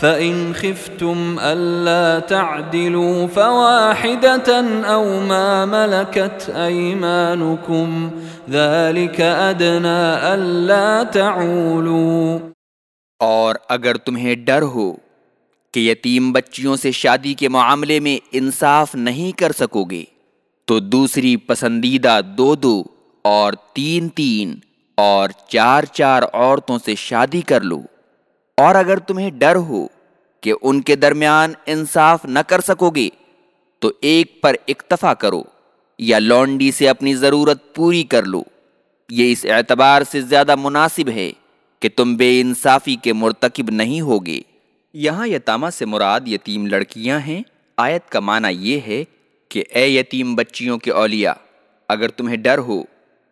فإن خفتم ألا تعدلوا فواحدة أو ما ملكت أيمانكم ذلك أدنى ألا تعولوا اور اگر تمہیں ڈر ہو کہ یتیم بچیوں سے شادی کے معاملے میں انصاف نہیں کر سکو گے، تو دوسری پسندیدہ دو دو اور تین تین اور چار چار عورتوں سے شادی کر لو۔ اور اگر تمہیں ڈر ہو کہ ان کے درمیان انصاف نہ کر سکو گے، تو ایک پر اکتفا کرو یا لونڈی سے اپنی ضرورت پوری کر لو۔ یہ اس اعتبار سے زیادہ مناسب ہے کہ تم بے انصافی کے مرتکب نہیں ہوگے۔ یہاں یتامہ سے مراد یتیم لڑکیاں ہیں۔ آیت کا معنی یہ ہے کہ اے یتیم بچیوں کے اولیاء، اگر تمہیں ڈر ہو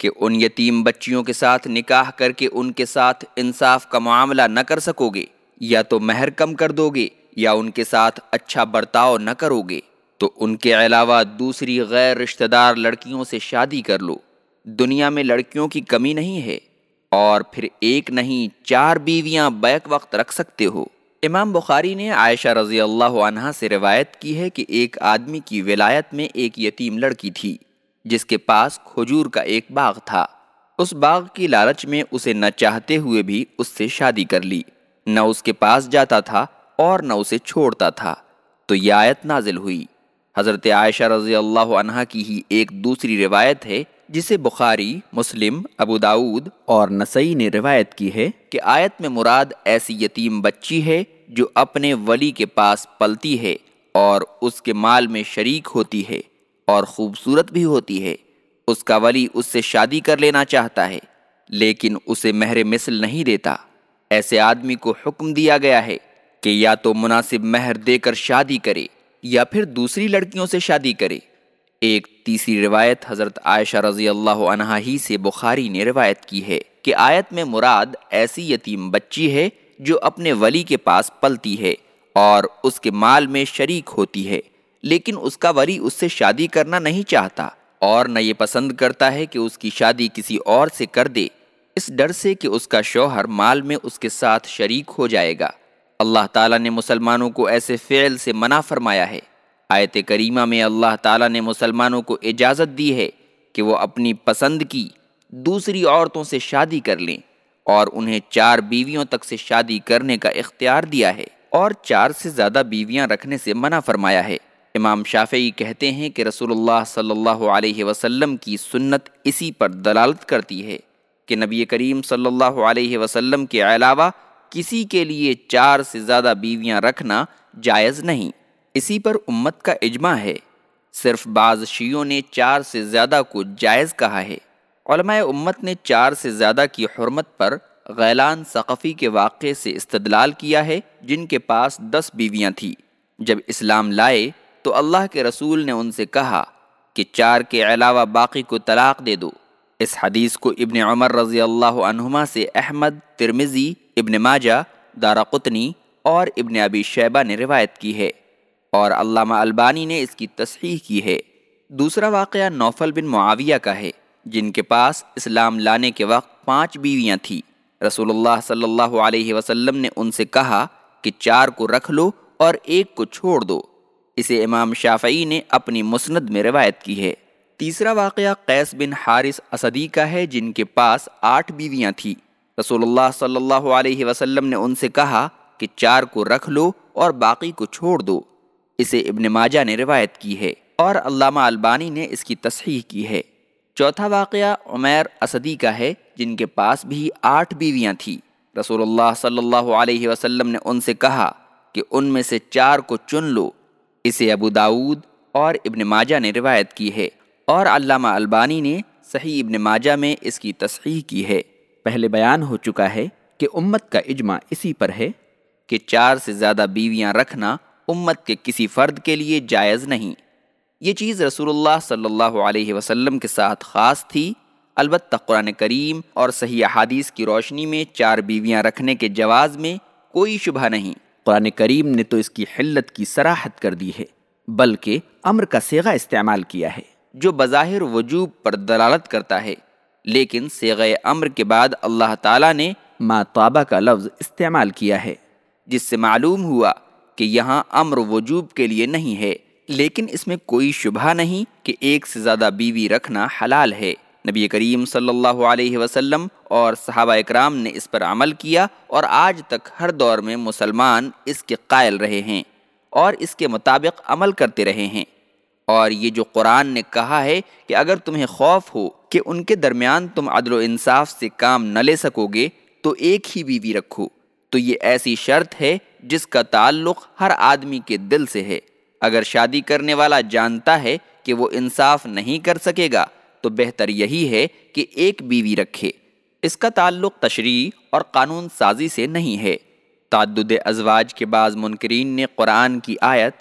کہ ان یتیم بچیوں کے ساتھ نکاح کر کے ان کے ساتھ انصاف کا معاملہ نہ کر سکو گے، یا تو مہر کم کر دو گے، یا ان کے ساتھ اچھا برتاؤ نہ کرو گے۔ تو ان کے علاوہ دوسری غیر رشتہ دار لڑکیوں سے شادی کر لو۔ دنیا میں لڑکیوں کی کمی نہیں ہے، اور پھر ایک نہیں، چار بیویاں بیک وقت رکھ سکتے ہو۔ امام بخاری نے عائشہ رضی اللہ عنہ سے روایت کی ہے کہ ایک آدمی کی ولایت میں ایک یتیم لڑکی تھی۔ جس کے پاس کھجور کا ایک باغ تھا۔ اس باغ کی لالچ میں اسے نہ چاہتے ہوئے بھی اس سے شادی کر لی۔ نہ اس کے پاس جاتا تھا اور نہ اسے چھوڑتا تھا۔ تو یہ آیت نازل ہوئی۔ حضرت عائشہ رضی اللہ عنہ کی ہی ایک دوسری روایت ہے، جسے بخاری، مسلم، ابو داود اور نسائی نے روایت کی ہے کہ آیت میں مراد ایسی یتیم بچی ہے جو اپنے ولی کے پاس پلتی ہے اور اس کے مال میں شریک ہوتی ہے۔ اور خوبصورت بھی ہوتی ہے۔ اس کا ولی اس سے شادی کر لینا چاہتا ہے، لیکن اسے مہر مثل نہیں دیتا۔ ایسے آدمی کو حکم دیا گیا ہے کہ یا تو مناسب مہر دے کر شادی کرے، یا پھر دوسری لڑکیوں سے شادی کرے۔ ایک تیسری روایت حضرت عائشہ رضی اللہ عنہ ہی سے بخاری نے روایت کی ہے کہ آیت میں مراد ایسی یتیم بچی ہے جو اپنے ولی کے پاس پلتی ہے اور اس کے مال میں شریک ہوتی ہے۔ لیکن اس کا ولی اس سے شادی کرنا نہیں چاہتا اور نہ یہ پسند کرتا ہے کہ اس کی شادی کسی اور سے کر دے۔ اس ڈر سے کہ اس کا شوہر مال میں اس کے ساتھ شریک ہو جائے گا۔ اللہ تعالیٰ نے مسلمانوں کو ایسے فعل سے منع فرمایا ہے۔ آیت کریمہ میں اللہ تعالیٰ نے مسلمانوں کو اجازت دی ہے کہ وہ اپنی پسند کی دوسری عورتوں سے شادی کر لیں اور انہیں چار بیویوں تک سے شادی کرنے کا اختیار دیا ہے اور چار سے زیادہ بیویاں رکھنے سے منع فرمایا ہے۔ امام شافعی کہتے ہیں کہ رسول اللہ صلی اللہ علیہ وسلم کی سنت اسی پر دلالت کرتی ہے کہ نبی کریم صلی اللہ علیہ وسلم کے علاوہ کسی کے لیے چار سے زیادہ بیویاں رکھنا جائز نہیں۔ اسی پر امت کا اجماع ہے۔ صرف بعض شیعوں نے چار سے زیادہ کو جائز کہا ہے۔ علماء امت نے چار سے زیادہ کی حرمت پر غیلان ثقفی کے واقعے سے استدلال کیا ہے جن کے پاس دس بیویاں تھیں۔ جب اسلام لائے تو اللہ کے رسول نے ان سے کہا کہ چار کے علاوہ باقی کو طلاق دے دو۔ اس حدیث کو ابن عمر رضی اللہ عنہما سے احمد ترمزی ابن ماجہ دارا قطنی اور ابن ابی شیبہ نے روایت کی ہے اور علامہ البانی نے اس کی تصحیح کی ہے۔ دوسرا واقعہ نوفل بن معاویہ کا ہے، جن کے پاس اسلام لانے کے وقت پانچ بیویاں تھیں۔ رسول اللہ صلی اللہ علیہ وسلم نے ان سے کہا کہ چار کو رکھ لو اور ایک کو چھوڑ دو۔ اسے امام شافعی نے اپنی مسند میں روایت کی ہے۔ تیسرا واقعہ قیس بن حارث اسدی کا ہے، جن کے پاس آٹھ بیویاں تھیں۔ رسول اللہ صلی اللہ علیہ وسلم نے ان سے کہا کہ چار کو رکھ لو اور باقی کو چھوڑ دو۔ اسے ابن ماجہ نے روایت کی ہے اور علامہ البانی نے اس کی تصحیح کی ہے۔ چوتھا واقعہ عمیر اسدی کا ہے، جن کے پاس بھی آٹھ بیویاں تھیں۔ رسول اللہ صلی اللہ علیہ وسلم نے ان سے کہا کہ ان میں سے چار کو چن لو۔ اسے ابو داود اور ابن ماجہ نے روایت کی ہے اور علامہ البانی نے صحیح ابن ماجہ میں اس کی تصحیح کی ہے۔ پہلے بیان ہو چکا ہے کہ امت کا اجماع اسی پر ہے کہ چار سے زیادہ بیویاں رکھنا امت کے کسی فرد کے لیے جائز نہیں۔ یہ چیز رسول اللہ صلی اللہ علیہ وسلم کے ساتھ خاص تھی۔ البتہ قرآن کریم اور صحیح احادیث کی روشنی میں چار بیویاں رکھنے کے جواز میں کوئی شبہ نہیں۔ قرآن کریم نے تو اس کی حلت کی سراحت کر دی ہے، بلکہ امر کا سیغہ استعمال کیا ہے، جو بظاہر وجوب پر دلالت کرتا ہے۔ لیکن سیغ امر کے بعد اللہ تعالیٰ نے ما طابہ کا لفظ استعمال کیا ہے، جس سے معلوم ہوا کہ یہاں امر وجوب کے لیے نہیں ہے۔ لیکن اس میں کوئی شبہ نہیں کہ ایک سے زیادہ بیوی رکھنا حلال ہے۔ نبی کریم صلی اللہ علیہ وسلم اور صحابہ اکرام نے اس پر عمل کیا اور آج تک ہر دور میں مسلمان اس کے قائل رہے ہیں اور اس کے مطابق عمل کرتے رہے ہیں۔ اور یہ جو قرآن نے کہا ہے کہ اگر تمہیں خوف ہو کہ ان کے درمیان تم عدل و انصاف سے کام نہ لے سکو گے تو ایک ہی بیوی رکھو۔ تو یہ ایسی شرط ہے جس کا تعلق ہر آدمی کے دل سے ہے۔ اگر شادی کرنے والا جانتا ہے کہ وہ انصاف نہیں کر سکے گا تو بہتر یہی ہے کہ ایک بیوی رکھے۔ اس کا تعلق تشریح اور قانون سازی سے نہیں ہے۔ تعدد ازواج کے بعض منکرین نے قرآن کی آیت،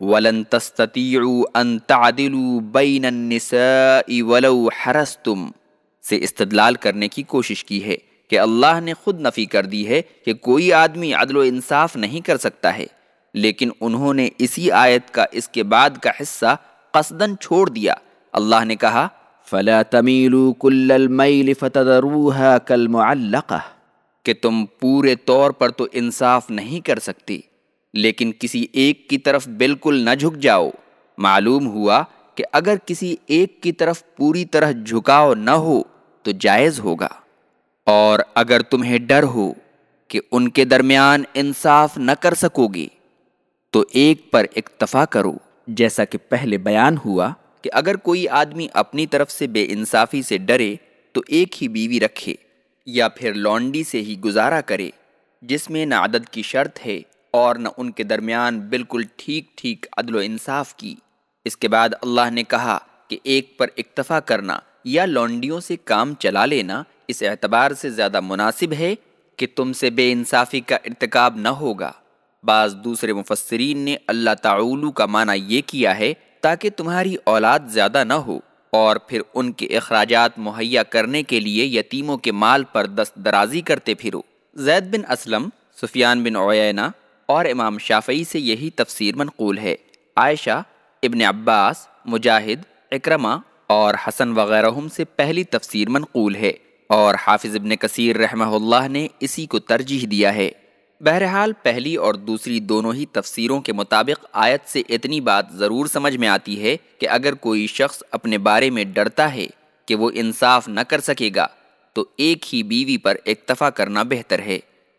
ولن تستطيعوا ان تعدلوا بين النساء ولو حرستم سے استدلال کرنے کی کوشش کی ہے کہ اللہ نے خود نفی کر دی ہے کہ کوئی آدمی عدل و انصاف نہیں کر سکتا ہے۔ لیکن انہوں نے اسی آیت کا اس کے بعد کا حصہ قصدن چھوڑ دیا۔ اللہ نے کہا فلا تميلوا كل الميل فتذروها كالمعلقه کہ تم پورے طور پر تو انصاف نہیں کر سکتی لیکن کسی ایک کی طرف بالکل نہ جھک جاؤ۔ معلوم ہوا کہ اگر کسی ایک کی طرف پوری طرح جھکاؤ نہ ہو تو جائز ہوگا۔ اور اگر تمہیں ڈر ہو کہ ان کے درمیان انصاف نہ کر سکو گے، تو ایک پر اکتفا کرو، جیسا کہ پہلے بیان ہوا۔ کہ اگر کوئی آدمی اپنی طرف سے بے انصافی سے ڈرے، تو ایک ہی بیوی رکھے یا پھر لونڈی سے ہی گزارا کرے، جس میں نہ عدد کی شرط ہے اور نہ ان کے درمیان بالکل ٹھیک ٹھیک عدل و انصاف کی۔ اس کے بعد اللہ نے کہا کہ ایک پر اکتفا کرنا یا لونڈیوں سے کام چلا لینا اس اعتبار سے زیادہ مناسب ہے کہ تم سے بے انصافی کا ارتکاب نہ ہوگا۔ بعض دوسرے مفسرین نے اللہ تعالی کا معنی یہ کیا ہے تاکہ تمہاری اولاد زیادہ نہ ہو اور پھر ان کے اخراجات مہیا کرنے کے لیے یتیموں کے مال پر دست درازی کرتے پھرو۔ زید بن اسلم، سفیان بن اوینا اور امام شافعی سے یہی تفسیر منقول ہے۔ عائشہ، ابن عباس، مجاہد اکرما اور حسن وغیرہ سے پہلی تفسیر منقول ہے اور حافظ ابن کثیر رحمہ اللہ نے اسی کو ترجیح دیا ہے۔ بہرحال پہلی اور دوسری دونوں ہی تفسیروں کے مطابق آیت سے اتنی بات ضرور سمجھ میں آتی ہے کہ اگر کوئی شخص اپنے بارے میں ڈرتا ہے کہ وہ انصاف نہ کر سکے گا، تو ایک ہی بیوی پر اکتفا کرنا بہتر ہے۔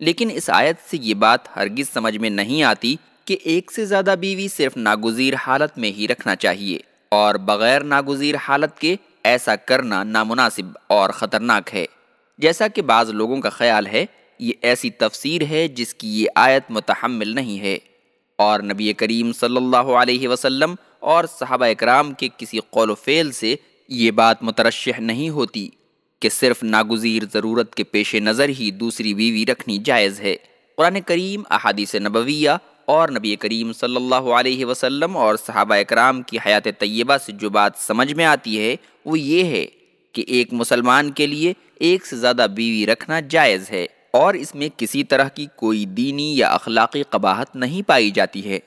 لیکن اس آیت سے یہ بات ہرگز سمجھ میں نہیں آتی کہ ایک سے زیادہ بیوی صرف ناگزیر حالت میں ہی رکھنا چاہیے اور بغیر ناگزیر حالت کے ایسا کرنا نامناسب اور خطرناک ہے۔ جیسا کہ بعض لوگوں کا خیال ہے یہ ایسی تفسیر ہے جس کی یہ آیت متحمل نہیں ہے اور نبی کریم صلی اللہ علیہ وسلم اور صحابہ اکرام کے کسی قول و فعل سے یہ بات مترشح نہیں ہوتی کہ صرف ناگزیر ضرورت کے پیش نظر ہی دوسری بیوی رکھنی جائز ہے۔ قرآن کریم، احادیث نبویہ اور نبی کریم صلی اللہ علیہ وسلم اور صحابہ اکرام کی حیات طیبہ سے جو بات سمجھ میں آتی ہے وہ یہ ہے کہ ایک مسلمان کے لیے ایک سے زیادہ بیوی رکھنا جائز ہے۔ اور اس میں کسی طرح کی کوئی دینی یا اخلاقی قباحت نہیں پائی جاتی ہے۔